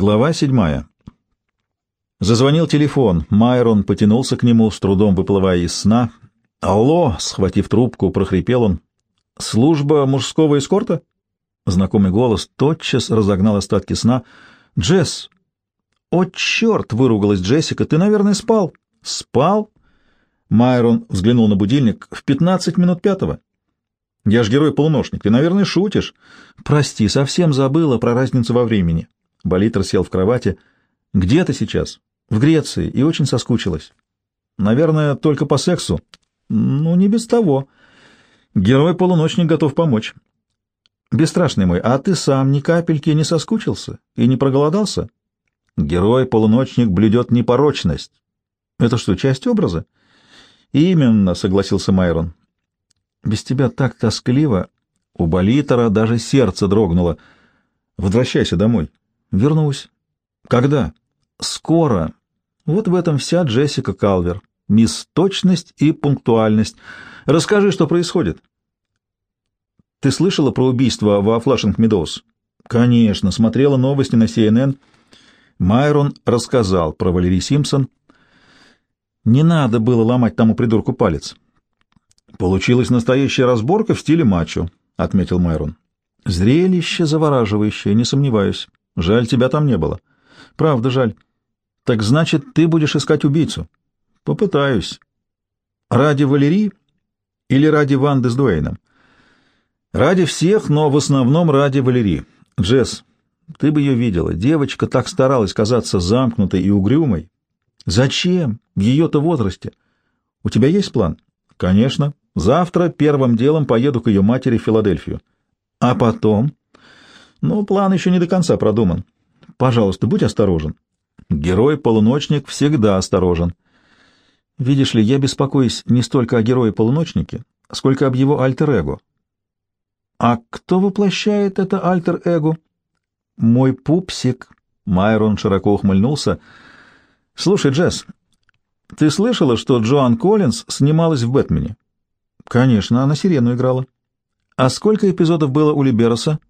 Глава седьмая. Зазвонил телефон. Майрон потянулся к нему, с трудом выплывая из сна. «Алло!» — схватив трубку, прохрипел он. «Служба мужского эскорта?» Знакомый голос тотчас разогнал остатки сна. «Джесс!» «О, черт!» — выругалась Джессика. «Ты, наверное, спал?» «Спал?» Майрон взглянул на будильник. «В пятнадцать минут пятого». «Я ж герой-полуношник. Ты, наверное, шутишь?» «Прости, совсем забыла про разницу во времени». Болитер сел в кровати. «Где ты сейчас?» «В Греции, и очень соскучилась». «Наверное, только по сексу?» «Ну, не без того. Герой-полуночник готов помочь». «Бесстрашный мой, а ты сам ни капельки не соскучился и не проголодался?» «Герой-полуночник блюдет непорочность». «Это что, часть образа?» «Именно», — согласился Майрон. «Без тебя так тоскливо». У Болитера даже сердце дрогнуло. «Возвращайся домой». Вернусь. Когда? Скоро. Вот в этом вся Джессика Калвер. Мисс Точность и пунктуальность. Расскажи, что происходит. Ты слышала про убийство во Флашинг Медоуз? Конечно, смотрела новости на CNN. Майрон рассказал про Валерий Симпсон. Не надо было ломать тому придурку палец. Получилась настоящая разборка в стиле мачо, отметил Майрон. Зрелище завораживающее, не сомневаюсь. Жаль, тебя там не было. Правда, жаль. Так значит, ты будешь искать убийцу? Попытаюсь. Ради Валерии или ради Ванды с Дуэйном? Ради всех, но в основном ради Валерии. Джесс, ты бы ее видела. Девочка так старалась казаться замкнутой и угрюмой. Зачем? В ее-то возрасте. У тебя есть план? Конечно. Завтра первым делом поеду к ее матери в Филадельфию. А потом? Но план еще не до конца продуман. Пожалуйста, будь осторожен. Герой-полуночник всегда осторожен. Видишь ли, я беспокоюсь не столько о герое-полуночнике, сколько об его альтер-эго. А кто воплощает это альтер-эго? Мой пупсик. Майрон широко ухмыльнулся. Слушай, Джесс, ты слышала, что Джоан Коллинз снималась в «Бэтмене»? Конечно, она сирену играла. А сколько эпизодов было у Либероса?